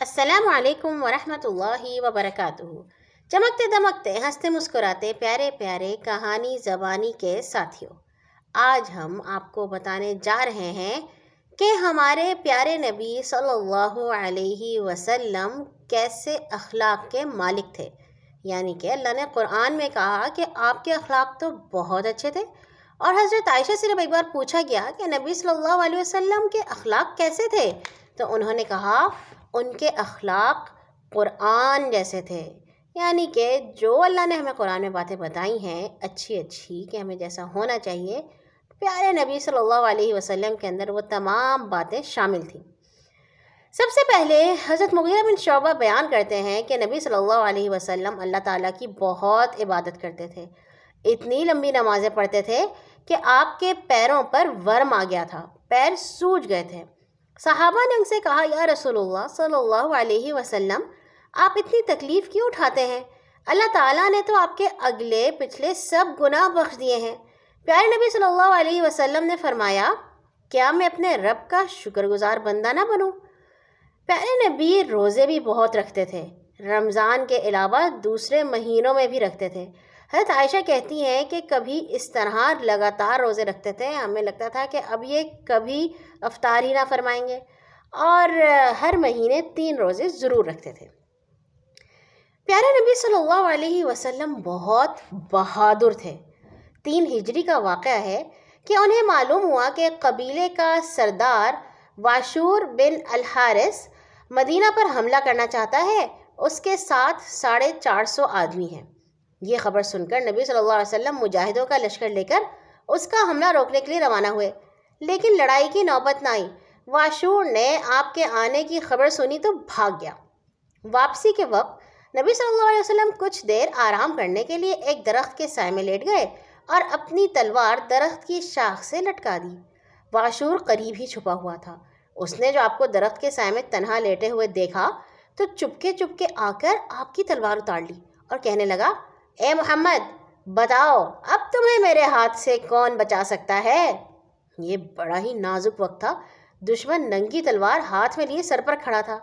السلام علیکم ورحمۃ اللہ وبرکاتہ۔ چمکتے دمکتے، ہنستے مسکراتے، پیارے پیارے کہانی زبانی کے ساتھیوں، آج ہم آپ کو بتانے جا رہے ہیں کہ ہمارے پیارے نبی صلی اللہ علیہ وسلم کیسے اخلاق کے مالک تھے۔ یعنی کہ اللہ نے قرآن میں کہا کہ آپ کے اخلاق تو بہت اچھے تھے۔ اور حضرت عائشہ سے جب ایک بار پوچھا گیا کہ نبی صلی اللہ علیہ وسلم کے اخلاق کیسے تھے؟ تو انہوں نے کہا ان کے اخلاق قرآن جیسے تھے۔ یعنی کہ جو اللہ نے ہمیں قرآن میں باتیں بتائی ہیں، اچھی اچھی کہ ہمیں جیسا ہونا چاہیے۔ پیارے نبی صلی اللہ علیہ وسلم کے اندر وہ تمام باتیں شامل تھیں۔ سب سے پہلے حضرت مغیرہ بن شعبہ بیان کرتے ہیں کہ نبی صلی اللہ علیہ وسلم اللہ تعالیٰ کی بہت عبادت کرتے تھے۔ اتنی لمبی نمازیں پڑھتے تھے کہ آپ کے پیروں پر ورم آ گیا تھا، پیر سوج گئے تھے۔ صحابہ نے ان سے کہا، یا رسول اللہ صلی اللہ علیہ وسلم، آپ اتنی تکلیف کیوں اٹھاتے ہیں؟ اللہ تعالیٰ نے تو آپ کے اگلے پچھلے سب گناہ بخش دیے ہیں۔ پیارے نبی صلی اللہ علیہ وسلم نے فرمایا، کیا میں اپنے رب کا شکر گزار بندہ نہ بنوں؟ پیارے نبی روزے بھی بہت رکھتے تھے، رمضان کے علاوہ دوسرے مہینوں میں بھی رکھتے تھے۔ حضرت عائشہ کہتی ہیں کہ کبھی اس طرح لگاتار روزے رکھتے تھے۔ ہمیں لگتا تھا کہ اب یہ کبھی افطار ہی نہ فرمائیں گے۔ اور ہر مہینے تین روزے ضرور رکھتے تھے۔ پیارے نبی صلی اللہ علیہ وسلم بہت بہادر تھے۔ تین ہجری کا واقعہ ہے کہ انہیں معلوم ہوا کہ قبیلے کا سردار واشور بن الحارث مدینہ پر حملہ کرنا چاہتا ہے۔ اس کے ساتھ ساڑھے چار سو آدمی ہیں۔ یہ خبر سن کر نبی صلی اللہ علیہ وسلم مجاہدوں کا لشکر لے کر اس کا حملہ روکنے کے لیے روانہ ہوئے۔ لیکن لڑائی کی نوبت نہ آئی۔ واشور نے آپ کے آنے کی خبر سنی تو بھاگ گیا۔ واپسی کے وقت نبی صلی اللہ علیہ وسلم کچھ دیر آرام کرنے کے لیے ایک درخت کے سائے میں لیٹ گئے اور اپنی تلوار درخت کی شاخ سے لٹکا دی۔ واشور قریب ہی چھپا ہوا تھا۔ اس نے جو آپ کو درخت کے سائے میں تنہا لیٹے ہوئے دیکھا تو چپکے چپکے آ کر آپ کی تلوار اتار لی اور کہنے لگا اے محمد، بتاؤ، اب تمہیں میرے ہاتھ سے کون بچا سکتا ہے؟ یہ بڑا ہی نازک وقت تھا۔ دشمن ننگی تلوار ہاتھ میں لیے سر پر کھڑا تھا۔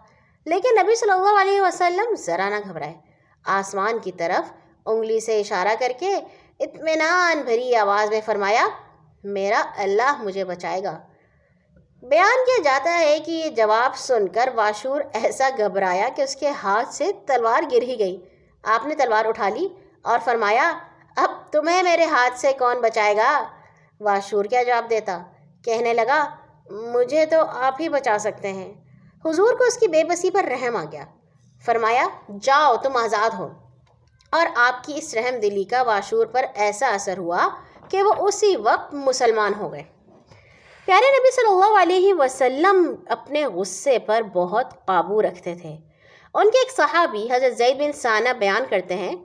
لیکن نبی صلی اللہ علیہ وسلم ذرا نہ گھبرائے۔ آسمان کی طرف انگلی سے اشارہ کر کے اطمینان بھری آواز میں فرمایا، میرا اللہ مجھے بچائے گا۔ بیان کیا جاتا ہے کہ یہ جواب سن کر واشور ایسا گھبرایا کہ اس کے ہاتھ سے تلوار گر ہی گئی۔ آپ نے تلوار اٹھا لی۔ اور فرمایا، اب تمہیں میرے ہاتھ سے کون بچائے گا؟ واشور کیا جواب دیتا، کہنے لگا، مجھے تو آپ ہی بچا سکتے ہیں۔ حضور کو اس کی بے بسی پر رحم آ گیا۔ فرمایا، جاؤ، تم آزاد ہو۔ اور آپ کی اس رحم دلی کا واشور پر ایسا اثر ہوا کہ وہ اسی وقت مسلمان ہو گئے۔ پیارے نبی صلی اللہ علیہ وسلم اپنے غصے پر بہت قابو رکھتے تھے۔ ان کے ایک صحابی، حضرت زید بن ثانہ بیان کرتے ہیں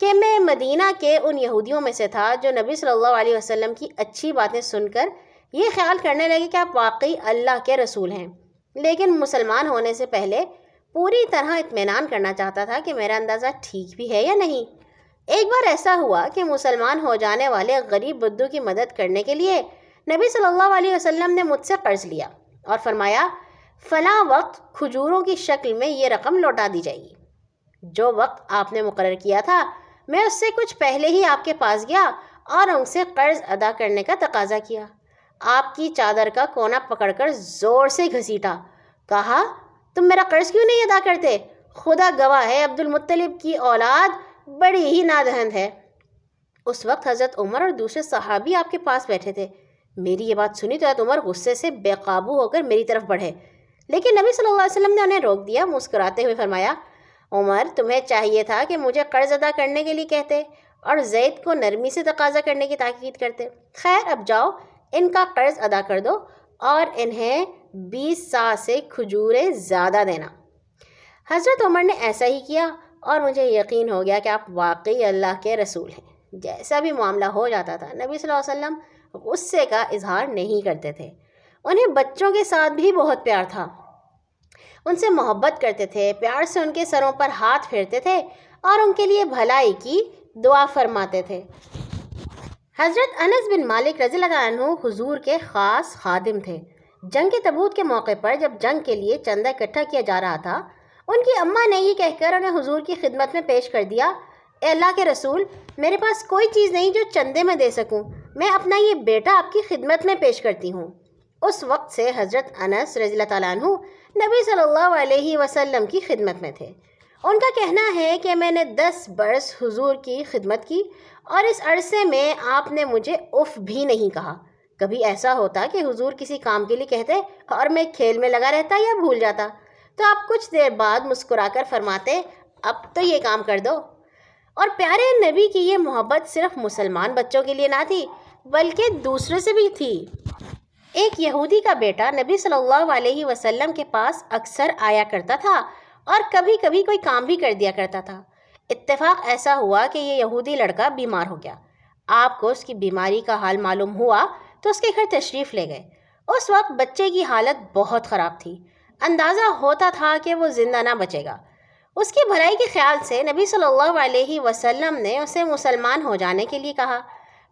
کہ میں مدینہ کے ان یہودیوں میں سے تھا جو نبی صلی اللہ علیہ وسلم کی اچھی باتیں سن کر یہ خیال کرنے لگے کہ آپ واقعی اللہ کے رسول ہیں۔ لیکن مسلمان ہونے سے پہلے پوری طرح اطمینان کرنا چاہتا تھا کہ میرا اندازہ ٹھیک بھی ہے یا نہیں۔ ایک بار ایسا ہوا کہ مسلمان ہو جانے والے غریب بدو کی مدد کرنے کے لیے نبی صلی اللہ علیہ وسلم نے مجھ سے قرض لیا اور فرمایا، فلاں وقت کھجوروں کی شکل میں یہ رقم لوٹا دی جائے گی۔ جو وقت آپ نے مقرر کیا تھا میں اس سے کچھ پہلے ہی آپ کے پاس گیا اور ان سے قرض ادا کرنے کا تقاضا کیا۔ آپ کی چادر کا کونا پکڑ کر زور سے گھسیٹا۔ کہا، تم میرا قرض کیوں نہیں ادا کرتے؟ خدا گواہ ہے عبد المطلب کی اولاد بڑی ہی نادہند ہے اس وقت حضرت عمر اور دوسرے صحابی آپ کے پاس بیٹھے تھے۔ میری یہ بات سنی تو حضرت عمر غصے سے بے قابو ہو کر میری طرف بڑھے۔ لیکن نبی صلی اللہ علیہ وسلم نے انہیں روک دیا، مسکراتے ہوئے فرمایا عمر، تمہیں چاہیے تھا کہ مجھے قرض ادا کرنے کے لیے کہتے اور زید کو نرمی سے تقاضا کرنے کی تاکید کرتے۔ خیر، اب جاؤ، ان کا قرض ادا کر دو اور انہیں بیس سا سے کھجوریں زیادہ دینا۔ حضرت عمر نے ایسا ہی کیا اور مجھے یقین ہو گیا کہ آپ واقعی اللہ کے رسول ہیں۔ جیسا بھی معاملہ ہو جاتا تھا، نبی صلی اللہ علیہ وسلم غصے کا اظہار نہیں کرتے تھے۔ انہیں بچوں کے ساتھ بھی بہت پیار تھا۔ ان سے محبت کرتے تھے، پیار سے ان کے سروں پر ہاتھ پھیرتے تھے اور ان کے لیے بھلائی کی دعا فرماتے تھے۔ حضرت انس بن مالک رضی اللہ عنہ حضور کے خاص خادم تھے۔ جنگ کے تبوت کے موقع پر جب جنگ کے لیے چندہ اکٹھا کیا جا رہا تھا، ان کی اماں نے یہ کہہ کر انہیں حضور کی خدمت میں پیش کر دیا، اے اللہ کے رسول، میرے پاس کوئی چیز نہیں جو چندے میں دے سکوں، میں اپنا یہ بیٹا آپ کی خدمت میں پیش کرتی ہوں۔ اس وقت سے حضرت انس رضی اللہ تعالیٰ عنہ نبی صلی اللہ علیہ وسلم کی خدمت میں تھے۔ ان کا کہنا ہے کہ میں نے دس برس حضور کی خدمت کی اور اس عرصے میں آپ نے مجھے اف بھی نہیں کہا۔ کبھی ایسا ہوتا کہ حضور کسی کام کے لیے کہتے اور میں کھیل میں لگا رہتا یا بھول جاتا۔ تو آپ کچھ دیر بعد مسکرا کر فرماتے، اب تو یہ کام کر دو۔ اور پیارے نبی کی یہ محبت صرف مسلمان بچوں کے لیے نہ تھی، بلکہ دوسرے سے بھی تھی۔ ایک یہودی کا بیٹا نبی صلی اللہ علیہ وسلم کے پاس اکثر آیا کرتا تھا اور کبھی کبھی کوئی کام بھی کر دیا کرتا تھا۔ اتفاق ایسا ہوا کہ یہ یہودی لڑکا بیمار ہو گیا۔ آپ کو اس کی بیماری کا حال معلوم ہوا تو اس کے گھر تشریف لے گئے۔ اس وقت بچے کی حالت بہت خراب تھی۔ اندازہ ہوتا تھا کہ وہ زندہ نہ بچے گا۔ اس کی بھلائی کے خیال سے نبی صلی اللہ علیہ وسلم نے اسے مسلمان ہو جانے کے لیے کہا۔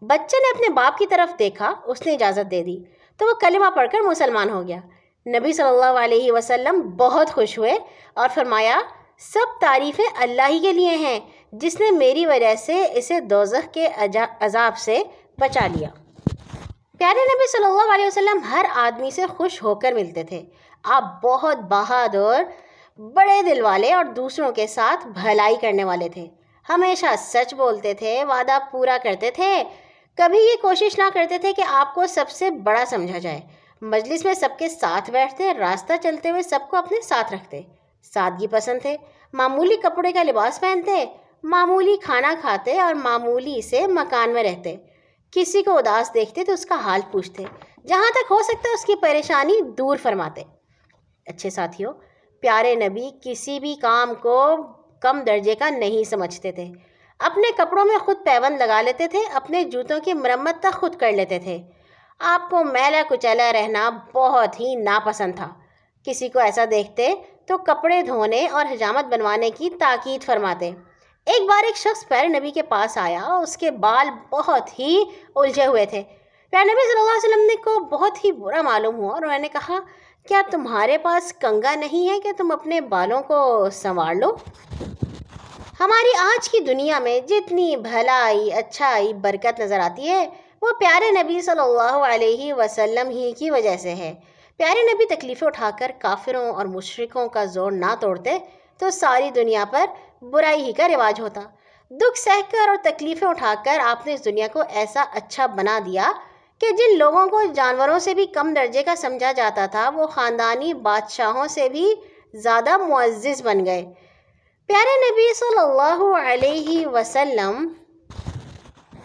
بچے نے اپنے باپ کی طرف دیکھا، اس نے اجازت دے دی۔ تو وہ کلمہ پڑھ کر مسلمان ہو گیا۔ نبی صلی اللہ علیہ وسلم بہت خوش ہوئے اور فرمایا، سب تعریفیں اللہ ہی کے لیے ہیں، جس نے میری وجہ سے اسے دوزخ کے عذاب سے بچا لیا۔ پیارے نبی صلی اللہ علیہ وسلم ہر آدمی سے خوش ہو کر ملتے تھے۔ آپ بہت بہادر بڑے دل والے اور دوسروں کے ساتھ بھلائی کرنے والے تھے۔ ہمیشہ سچ بولتے تھے، وعدہ پورا کرتے تھے۔ کبھی یہ کوشش نہ کرتے تھے کہ آپ کو سب سے بڑا سمجھا جائے۔ مجلس میں سب کے ساتھ بیٹھتے، راستہ چلتے ہوئے سب کو اپنے ساتھ رکھتے۔ سادگی پسند تھے، معمولی کپڑے کا لباس پہنتے، معمولی کھانا کھاتے اور معمولی سے مکان میں رہتے۔ کسی کو اداس دیکھتے تو اس کا حال پوچھتے، جہاں تک ہو سکتا اس کی پریشانی دور فرماتے۔ اچھے ساتھیوں، پیارے نبی کسی بھی کام کو کم درجے کا نہیں سمجھتے تھے۔ اپنے کپڑوں میں خود پیون لگا لیتے تھے، اپنے جوتوں کی مرمت تک خود کر لیتے تھے۔ آپ کو میلا کچلا رہنا بہت ہی ناپسند تھا۔ کسی کو ایسا دیکھتے تو کپڑے دھونے اور حجامت بنوانے کی تاکید فرماتے۔ ایک بار ایک شخص پیر نبی کے پاس آیا، اس کے بال بہت ہی الجھے ہوئے تھے۔ پیر نبی صلی اللہ علیہ وسلم نے کو بہت ہی برا معلوم ہوا اور انہوں نے کہا، کیا تمہارے پاس کنگا نہیں ہے کہ تم اپنے بالوں کو سنوار لو؟ ہماری آج کی دنیا میں جتنی بھلائی، اچھائی، برکت نظر آتی ہے، وہ پیارے نبی صلی اللہ علیہ وسلم ہی کی وجہ سے ہے۔ پیارے نبی تکلیفیں اٹھا کر کافروں اور مشرقوں کا زور نہ توڑتے تو ساری دنیا پر برائی ہی کا رواج ہوتا۔ دکھ سہ کر اور تکلیفیں اٹھا کر آپ نے اس دنیا کو ایسا اچھا بنا دیا کہ جن لوگوں کو جانوروں سے بھی کم درجے کا سمجھا جاتا تھا، وہ خاندانی بادشاہوں سے بھی زیادہ معزز بن گئے۔ پیارے نبی صلی اللہ علیہ وسلم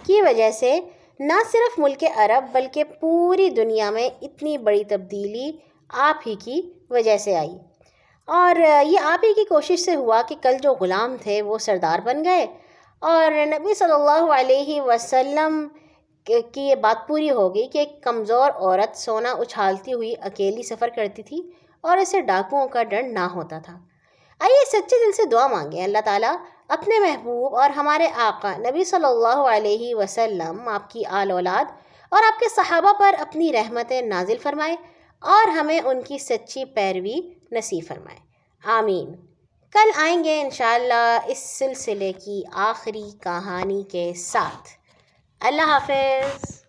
کی وجہ سے نہ صرف ملک عرب بلکہ پوری دنیا میں اتنی بڑی تبدیلی آپ ہی کی وجہ سے آئی۔ اور یہ آپ ہی کی کوشش سے ہوا کہ کل جو غلام تھے وہ سردار بن گئے۔ اور نبی صلی اللہ علیہ وسلم کی یہ بات پوری ہوگی کہ ایک کمزور عورت سونا اچھالتی ہوئی اکیلی سفر کرتی تھی اور اسے ڈاکوؤں کا ڈر نہ ہوتا تھا۔ آئیے سچے دل سے دعا مانگیں۔ اللہ تعالیٰ اپنے محبوب اور ہمارے آقا نبی صلی اللہ علیہ وسلم، آپ کی آل اولاد اور آپ کے صحابہ پر اپنی رحمت نازل فرمائے اور ہمیں ان کی سچی پیروی نصیب فرمائے۔ آمین۔ کل آئیں گے انشاءاللہ اس سلسلے کی آخری کہانی کے ساتھ۔ اللہ حافظ۔